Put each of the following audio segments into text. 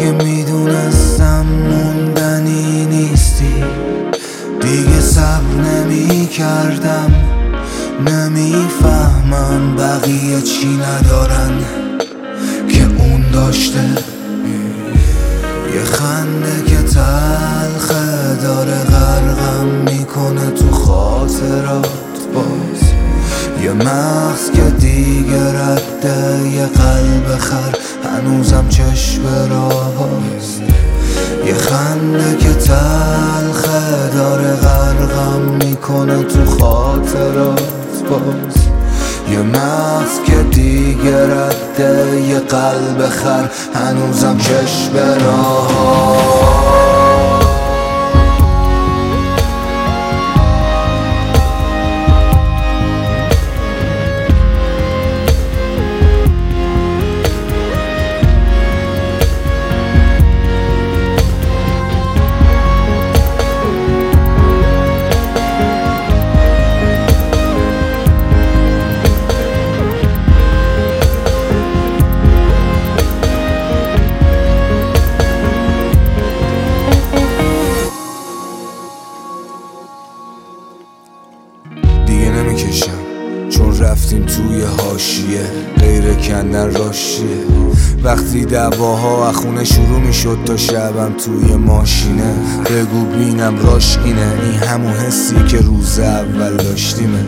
اگه می‌دونستم موندنی نیستی دیگه صبر نمی کردم نمی‌فهمم بقیه چی ندارن که اون داشته. یه خنده که تلخه داره غرقم می‌کنه تو خاطرات باز. یه مغز که دیگه رده یه قلب خر هنوزم چشم راست. یه خنده که تلخه داره غرقم می‌کنه تو خاطرات باز. یه مغز که دیگه رده یه قلب خر. هنوزم چشم راه رفتیم توی هاشیه غیر کندن راشیه وقتی دعواها از خونه شروع می‌شد تا شبم توی ماشینه. بگو بینم راش اینه این همون حسی که روز اول داشتیمه.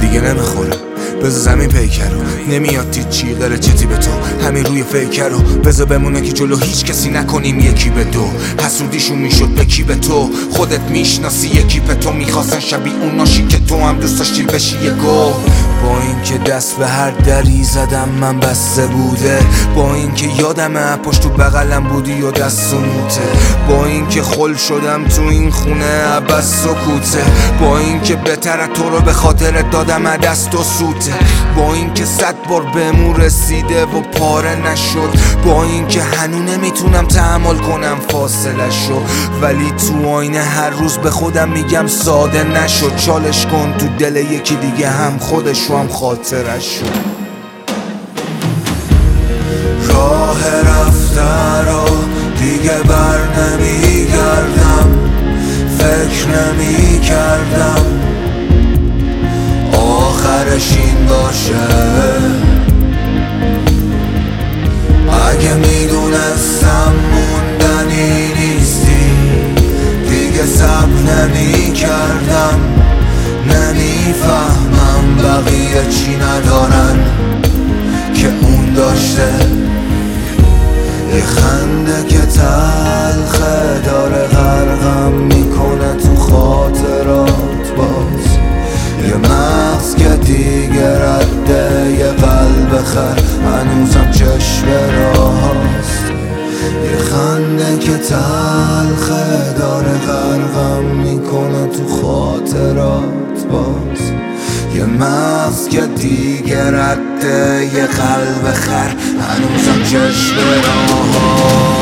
دیگه نمی‌خوره بذار زمین پیکر رو. نمیاد تیت چی چتی به تو. همین روی فیکر رو. بذار بمونه که جلو هیچ کسی نکنیم یکی به دو. حسودیشون می‌شد به کی به تو. خودت می‌شناسی یکی به تو. می‌خواستن شبیه اون ناشی که تو هم دوست داشتی بشی یه گو. با اینکه دست به هر دری زدم من بسته بوده. با اینکه یادم پشت تو بغلم بودی و دست موته. با اینکه خل شدم تو این خونه عبس سکوته با اینکه بهتر تو رو به خاطر دادم دست و سوته. با اینکه صد بار بهمون رسیده و پاره نشد. با اینکه هنو نمی‌تونم تحمل کنم فاصله شو ولی تو آینه هر روز به خودم میگم ساده نشد. چالش کن تو دل یکی دیگه هم خودش هم خاطرش شد. راه رفته رو دیگه بر نمیگردم. فکر نمی کردم آخرش این باشه. بقیه چی ندارن که اون داشته؟ یه خنده که تلخه داره غرقم می‌کنه تو خاطرات باز. یه مغز که دیگه رده یه قلب خر هنوزم چشم راست یه خنده که تلخه داره غرقم می‌کنه تو خاطرات باز. یه مغز که دیگه رده یه قلب خر. هنوزم چشم راه